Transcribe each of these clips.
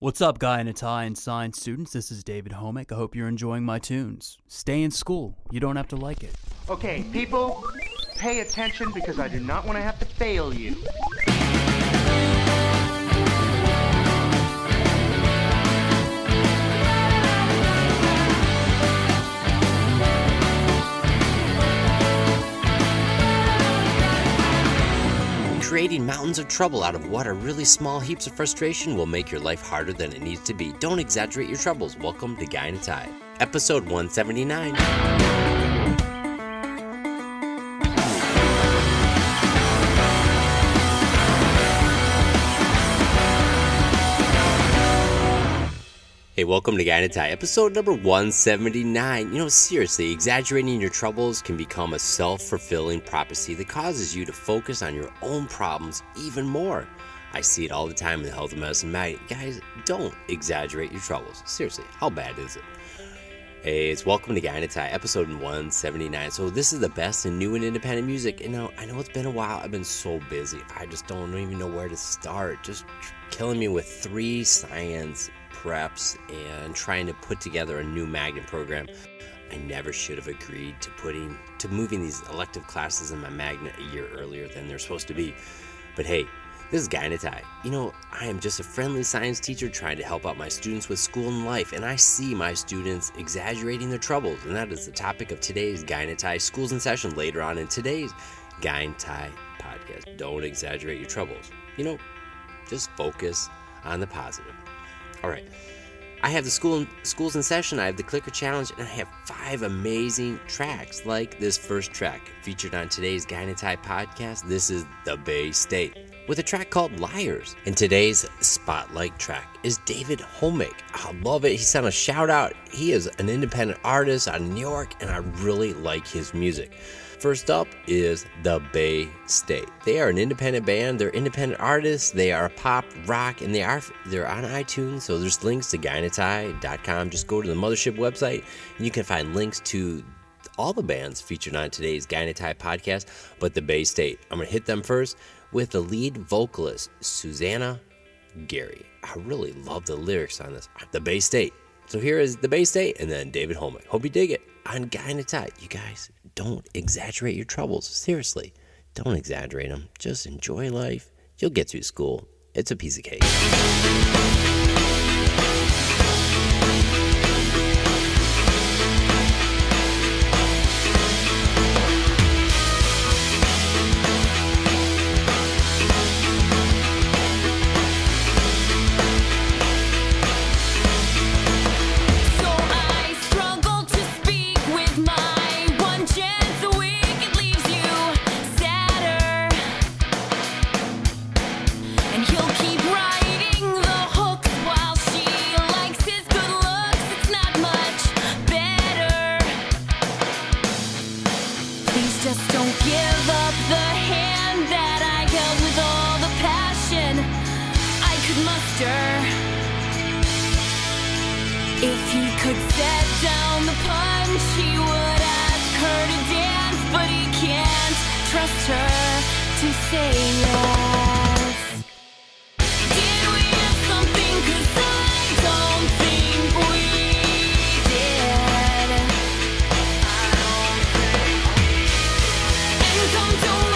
What's up, Guy in a Tie and Science students? This is David Homyk. I hope you're enjoying my tunes. Stay in school. You don't have to like it. Okay, people, pay attention because I do not want to have to fail you. Creating mountains of trouble out of what are really small heaps of frustration will make your life harder than it needs to be. Don't exaggerate your troubles. Welcome to Guy in a Tie, episode 179. Hey, welcome to Guy Tie, episode number 179. You know, seriously, exaggerating your troubles can become a self fulfilling prophecy that causes you to focus on your own problems even more. I see it all the time in the health and medicine mag. Guys, don't exaggerate your troubles. Seriously, how bad is it? Hey, it's welcome to Guy Tie, episode 179. So this is the best in new and independent music. And now I know it's been a while. I've been so busy. I just don't even know where to start. Just killing me with three science preps and trying to put together a new magnet program. I never should have agreed to putting to moving these elective classes in my magnet a year earlier than they're supposed to be. But hey, this is Guy in. You know, I am just a friendly science teacher trying to help out my students with school and life, and I see my students exaggerating their troubles, and that is the topic of today's Guy in Schools in Session later on in today's Guy in podcast. Don't exaggerate your troubles. You know, just focus on the positive. All right. I have the school schools in session. I have the clicker challenge, and I have five amazing tracks. Like this first track featured on today's a podcast. This is the Bay State with a track called Liars. And today's spotlight track is David Homyk. I love it. He sent a shout out. He is an independent artist out of New York, and I really like his music. First up is The Bay State. They are an independent band. They're independent artists. They are pop, rock, and they are they're on iTunes. So there's links to guyinatie.com. Just go to the mothership website and you can find links to all the bands featured on today's Tie podcast, but the Bay State. I'm gonna hit them first with the lead vocalist, Susanna Gary. I really love the lyrics on this. The Bay State. So here is the Bay State and then David Homyk. Hope you dig it. Guy in a Tie. You guys, don't exaggerate your troubles. Seriously, don't exaggerate them. Just enjoy life. You'll get through school. It's a piece of cake. And come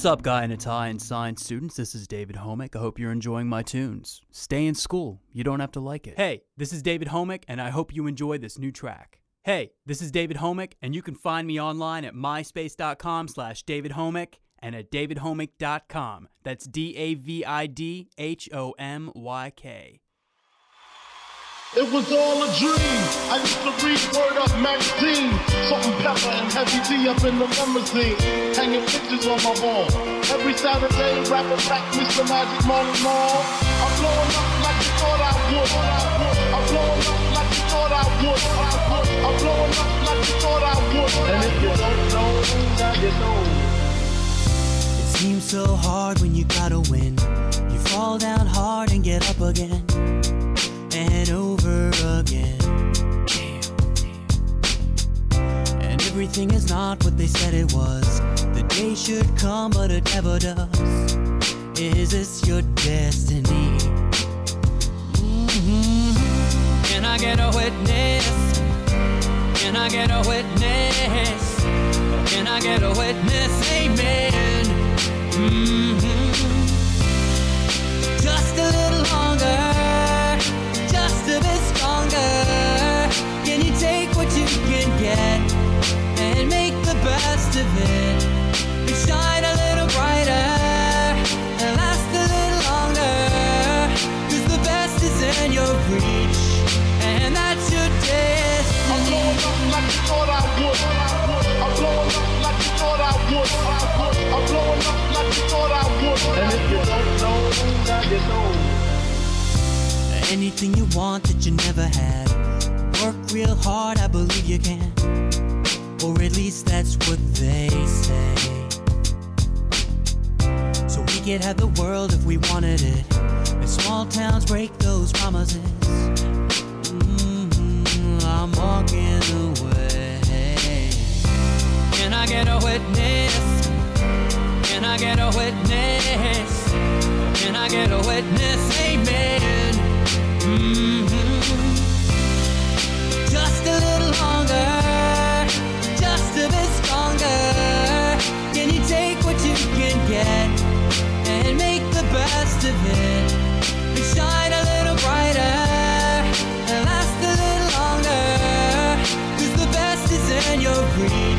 What's up, guy in a tie and science students? This is David Homyk. I hope you're enjoying my tunes. Stay in school. You don't have to like it. Hey, this is David Homyk, and I hope you enjoy this new track. Hey, this is David Homyk, and you can find me online at myspace.com slash David Homyk and at davidhomyk.com. That's D-A-V-I-D-H-O-M-Y-K. It was all a dream. I used to read Word Up magazine. Salt-n-Pepa and Heavy D up in the limousine. Hanging pictures on my wall. Every Saturday, rapping back Mr. Magic Marley Marl. I'm blowing up like you thought I would. I'm blowing up like you thought I would. I'm blowing up like you thought I would. And if you don't know, now you know. It seems so hard when you gotta win. You fall down hard and get up again and over again. And everything is not what they said it was. The day should come, but it never does. Is this your destiny? Can I get a witness? Can I get a witness? Can I get a witness? Amen. Mhm. You. Anything you want that you never had. Work real hard, I believe you can. Or at least that's what they say. So we could have the world if we wanted it. And small towns break those promises. Mhm, I'm walking away. Can I get a witness? Can I get a witness? Can I get a witness? Amen. Mhm. Just a little longer, just a bit stronger. Can you take what you can get and make the best of it? And shine a little brighter and last a little longer. 'Cause the best is in your reach,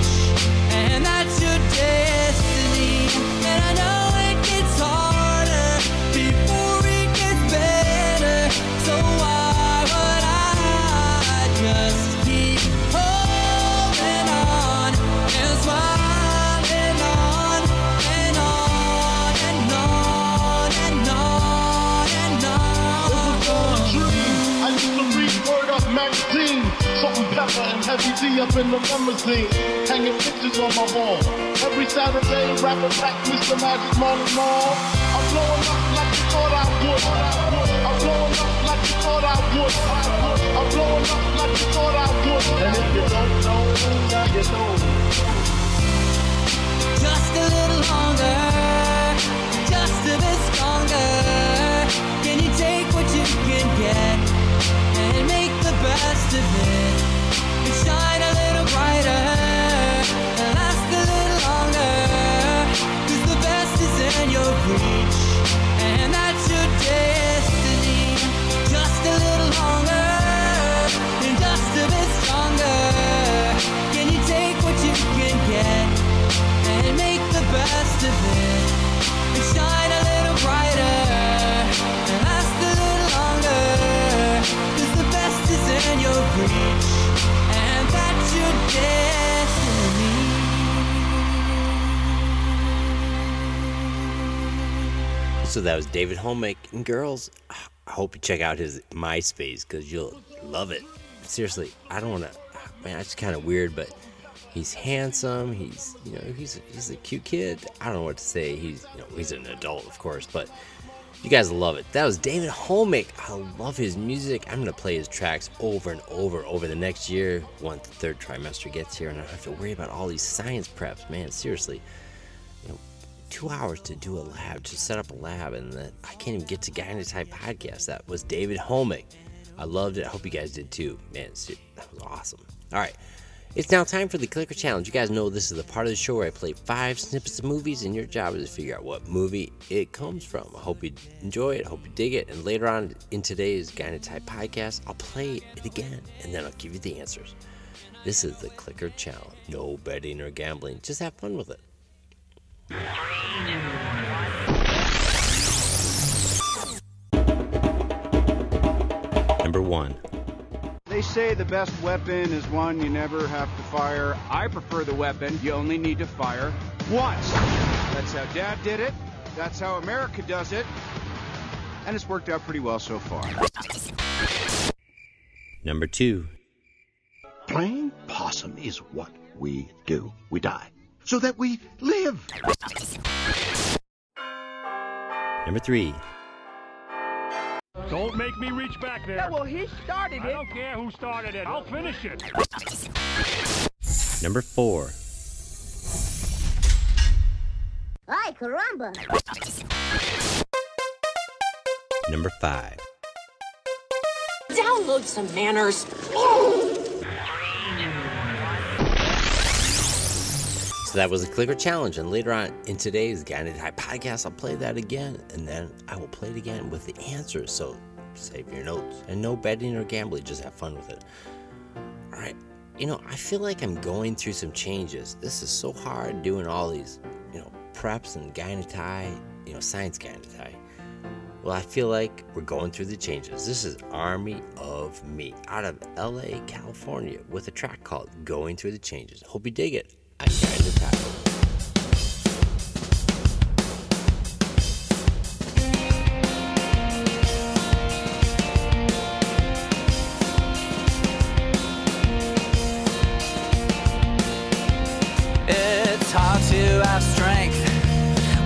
magazine. Pepa and Heavy D up in the limousine. Hanging pictures on my wall. Every Saturday, rapping back Mr. Magic Marl. I'm blowing up like you thought I would. I'm blowing up like you thought I would. I'm blowing up like you thought I would. And if you don't know, now you know. Just a little longer, just a bit stronger. Can you take what you can get best of it? And shine a little brighter and last a little longer. 'Cause the best is in your reach, and that's your destiny. Just a little longer and just a bit stronger. Can you take what you can get? and make the best of it. So that was David Homyk. And girls, I hope you check out his MySpace because you'll love it. Seriously, I don't want to. Man, it's kind of weird, but he's handsome. He's, you know, he's he's a cute kid. I don't know what to say. He's, you know, he's an adult, of course, but You guys love it. That was David Homyk. I love his music. I'm gonna play his tracks over and over over the next year once the third trimester gets here, and I don't have to worry about all these science preps. Man, seriously, two hours to do a lab, to set up a lab, and then I can't even get to a podcast. That was David Homyk. I loved it. I hope you guys did too. Man, that was awesome. All right. It's now time for the Clicker Challenge. You guys know this is the part of the show where I play five snippets of movies, and your job is to figure out what movie it comes from. I hope you enjoy it. I hope you dig it. And later on in today's Gyna Type podcast, I'll play it again, and then I'll give you the answers. This is the Clicker Challenge. No betting or gambling. Just have fun with it. Number one. They say the best weapon is one you never have to fire. I prefer the weapon you only need to fire once. That's how Dad did it. That's how America does it. And it's worked out pretty well so far. Number two. Playing possum is what we do. We die so that we live. Number three. Don't make me reach back there. Yeah, well, he started I it. don't care who started it. I'll finish it. Number four. Ay, caramba. Number five. Download some manners. So that was a clicker challenge, and later on in today's Guided High podcast, I'll play that again, and then I will play it again with the answers. So save your notes, and no betting or gambling. Just have fun with it. All right. You know, I feel like I'm going through some changes. This is so hard doing all these, you know, preps and gynetai, you know, science gynetai. Well, I feel like we're going through the changes. This is Army of Me out of LA, California, with a track called Going Through the Changes. Hope you dig it. It's hard to have strength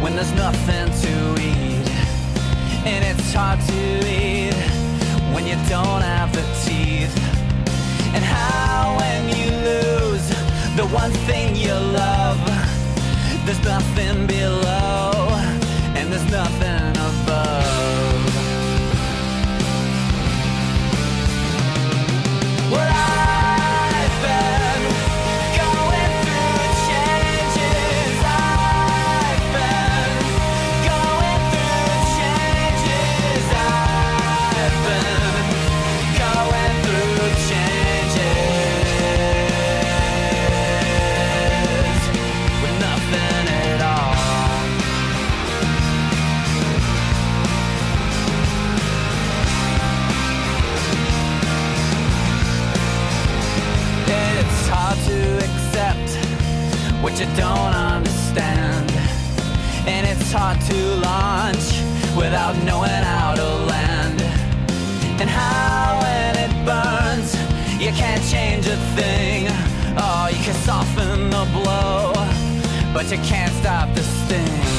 when there's nothing to eat. And it's hard to eat when you don't have the teeth. And how when you the one thing you love, there's nothing below and there's nothing you don't understand. And it's hard to launch without knowing how to land. And how when it burns, you can't change a thing. Oh, you can soften the blow, but you can't stop the sting.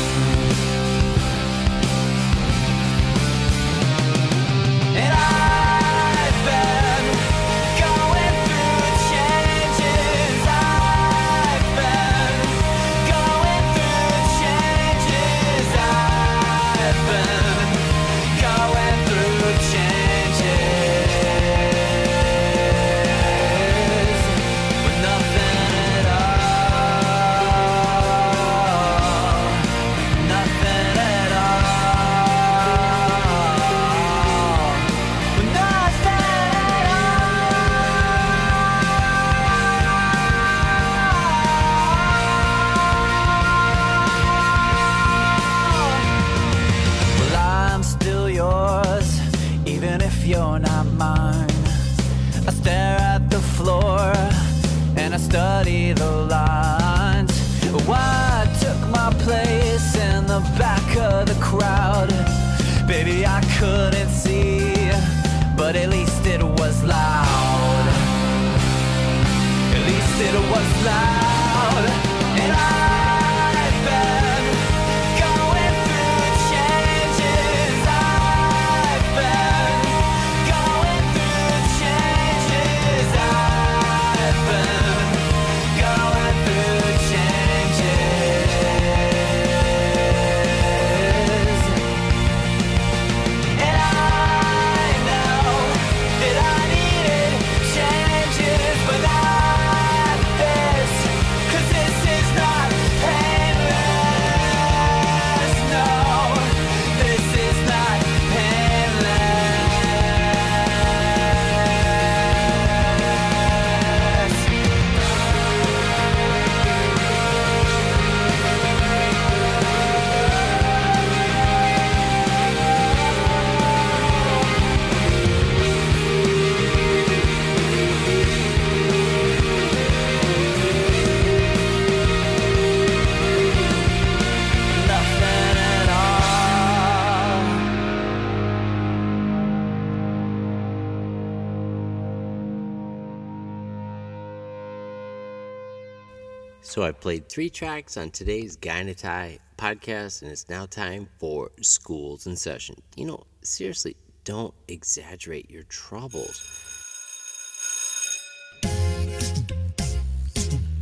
I played three tracks on today's in podcast, and it's now time for schools in session. You know, seriously, don't exaggerate your troubles.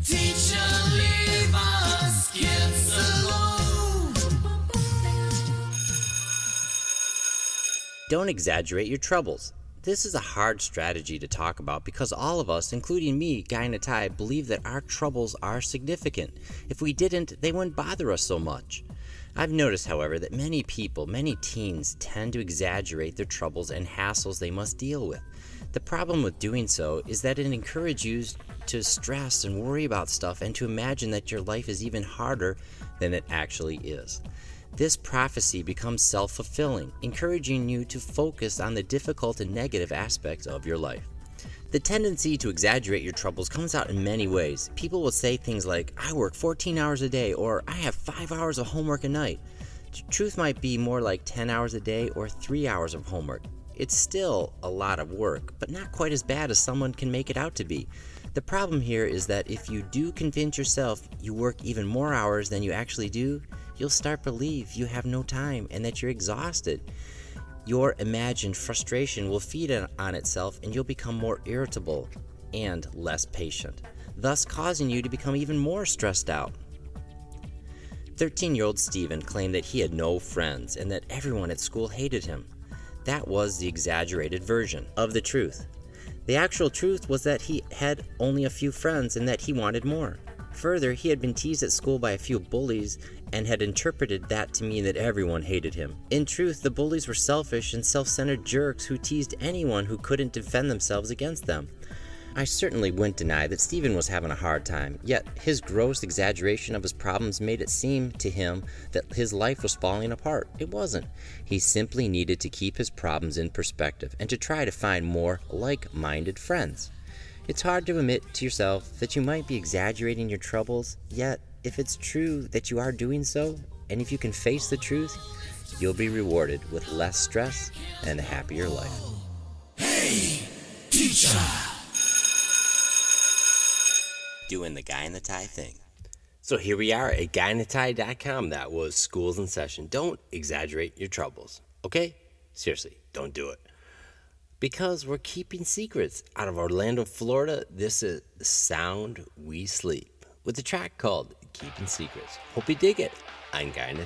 Teacher, leave us kids alone. Don't exaggerate your troubles. This is a hard strategy to talk about because all of us, including me, Guy a believe that our troubles are significant. If we didn't, they wouldn't bother us so much. I've noticed, however, that many people, many teens, tend to exaggerate their troubles and hassles they must deal with. The problem with doing so is that it encourages you to stress and worry about stuff and to imagine that your life is even harder than it actually is. This prophecy becomes self fulfilling, encouraging you to focus on the difficult and negative aspects of your life. The tendency to exaggerate your troubles comes out in many ways. People will say things like, I work 14 hours a day, or I have 5 hours of homework a night. The truth might be more like 10 hours a day or 3 hours of homework. It's still a lot of work, but not quite as bad as someone can make it out to be. The problem here is that if you do convince yourself you work even more hours than you actually do, you'll start believe you have no time and that you're exhausted. Your imagined frustration will feed on itself and you'll become more irritable and less patient, thus causing you to become even more stressed out. 13 year old Stephen claimed that he had no friends and that everyone at school hated him. That was the exaggerated version of the truth. The actual truth was that he had only a few friends and that he wanted more. Further, he had been teased at school by a few bullies and had interpreted that to mean that everyone hated him. In truth, the bullies were selfish and self centered jerks who teased anyone who couldn't defend themselves against them. I certainly wouldn't deny that Stephen was having a hard time, yet his gross exaggeration of his problems made it seem to him that his life was falling apart. It wasn't. He simply needed to keep his problems in perspective and to try to find more like minded friends. It's hard to admit to yourself that you might be exaggerating your troubles, yet, if it's true that you are doing so, and if you can face the truth, you'll be rewarded with less stress and a happier life. Hey, teacher. Doing the guy in the tie thing. So here we are at guyinatie.com. That was schools in session. Don't exaggerate your troubles, okay? Seriously, don't do it because we're keeping secrets. Out of Orlando, Florida, this is Sound We Sleep with a track called Keeping Secrets. Hope you dig it. I'm Guy in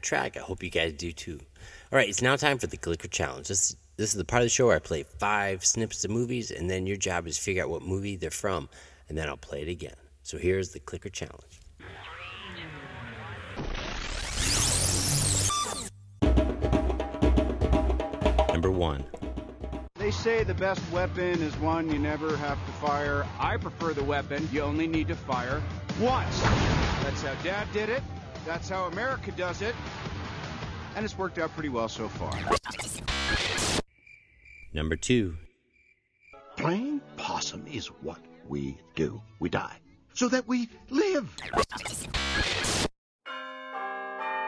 track. I hope you guys do too. All right, it's now time for the Clicker Challenge. This, this is the part of the show where I play five snippets of movies, and then your job is to figure out what movie they're from, and then I'll play it again. So here's the Clicker Challenge. Number one. They say the best weapon is one you never have to fire. I prefer the weapon you only need to fire once. That's how Dad did it. That's how America does it. And it's worked out pretty well so far. Number two. Playing possum is what we do. We die. So that we live.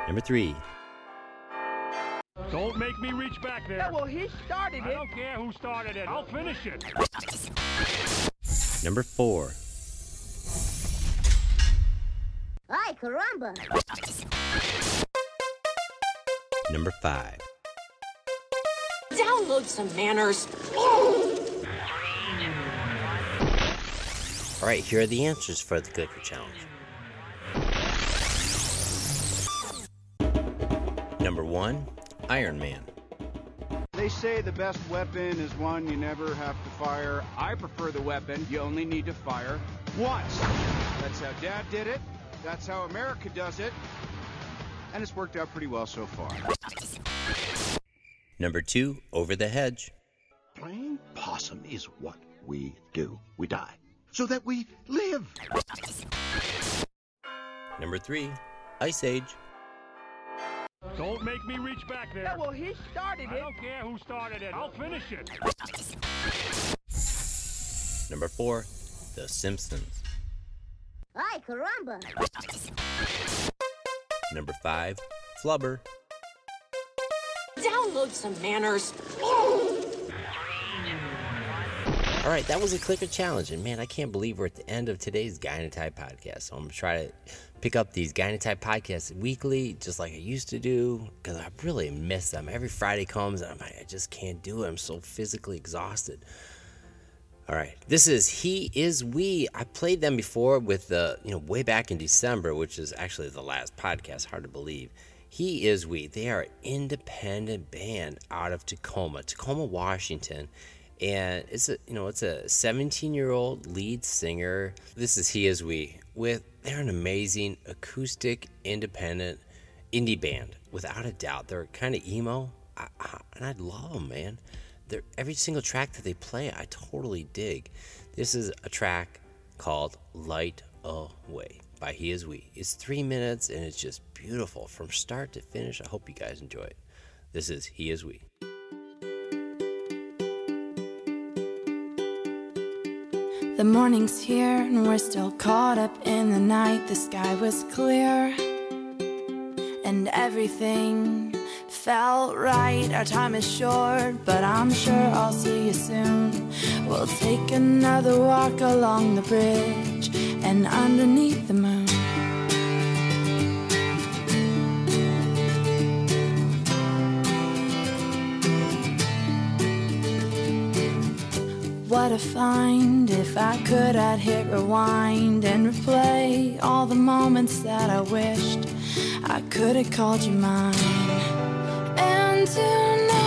Number three. Don't make me reach back there. Yeah, well, he started it. I don't care who started it. I'll finish it. Number four. Ay, caramba. Number five. Download some manners. All right, here are the answers for the Clicker Challenge. Number one, Iron Man. They say the best weapon is one you never have to fire. I prefer the weapon you only need to fire once. That's how Dad did it. That's how America does it. And it's worked out pretty well so far. Number two, Over the Hedge. Playing possum is what we do. We die. So that we live. Number three, Ice Age. Don't make me reach back there. Yeah, well, he started it. I don't care who started it. I'll finish it. Number four, The Simpsons. Ay, caramba. Number five, Flubber. Download some manners. All right, that was a clicker challenge, and man, I can't believe we're at the end of today's Guy in a podcast. So I'm gonna try to pick up these Guy in a podcasts weekly, just like I used to do, because I really miss them. Every Friday comes, and I'm like, I just can't do it. I'm so physically exhausted. All right, this is He Is We. I played them before with the, you know, way back in December, which is actually the last podcast. Hard to believe. He Is We. They are an independent band out of Tacoma, Tacoma, Washington and it's a you know it's a 17 year old lead singer this is he is we with they're an amazing acoustic independent indie band without a doubt they're kind of emo I, I, and i love them man every single track that they play i totally dig. This is a track called light away by he is we. It's three minutes and it's just beautiful from start to finish. I hope you guys enjoy it. This is he is we. The morning's here and we're still caught up in the night. The sky was clear and everything felt right. Our time is short, but I'm sure I'll see you soon. We'll take another walk along the bridge and underneath the moon. What a find. If I could, I'd hit rewind and replay all the moments that I wished I could have called you mine. And tonight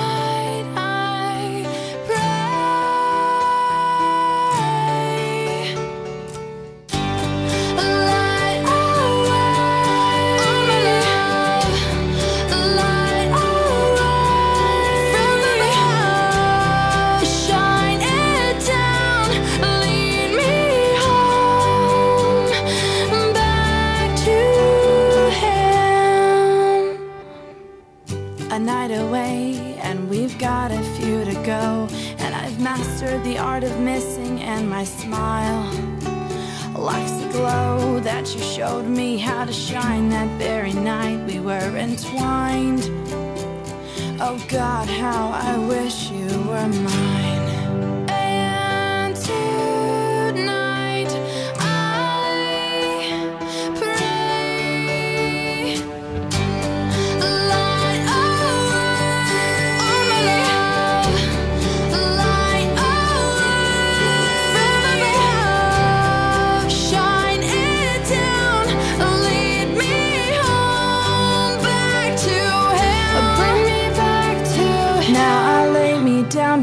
you showed me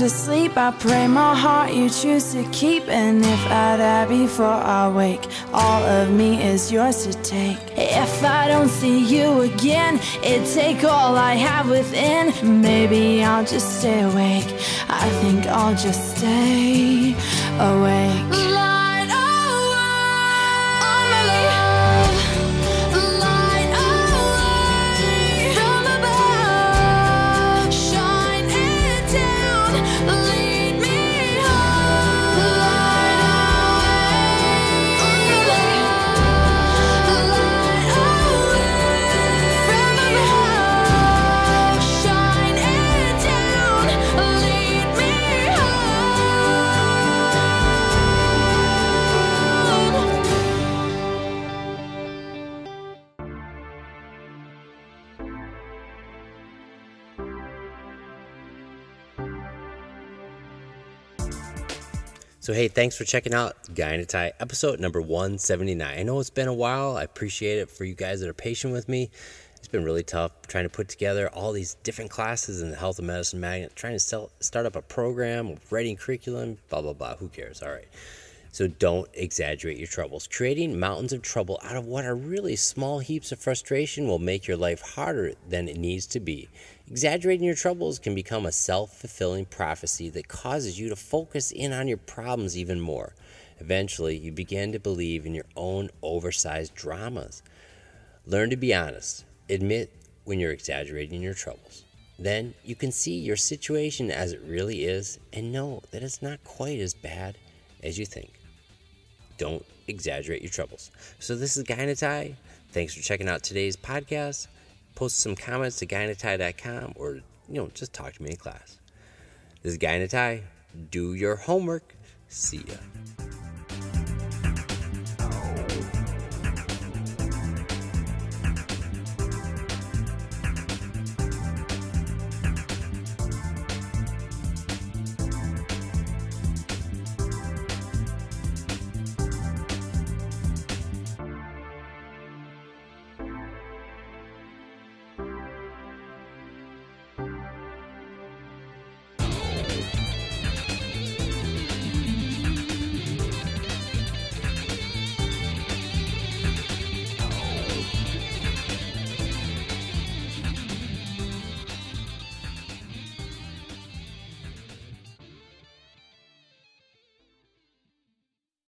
I pray my heart you choose to keep. And if I die before I wake, all of me is yours to take. If I don't see you again, it take all I have within. Maybe I'll just stay awake. I think I'll just stay awake. So, hey, thanks for checking out Guy in a Tie episode number 179. I know it's been a while. I appreciate it for you guys that are patient with me. It's been really tough trying to put together all these different classes in the health and medicine magnet, trying to sell, start up a program, writing curriculum, blah, blah, blah. Who cares? All right. So, don't exaggerate your troubles. Creating mountains of trouble out of what are really small heaps of frustration will make your life harder than it needs to be. Exaggerating your troubles can become a self fulfilling prophecy that causes you to focus in on your problems even more. Eventually, you begin to believe in your own oversized dramas. Learn to be honest. Admit when you're exaggerating your troubles. Then you can see your situation as it really is and know that it's not quite as bad as you think. Don't exaggerate your troubles. So, this is a Thanks for checking out today's podcast. Post some comments to guyinatie.com or, you know, just talk to me in class. This is a Do your homework. See ya.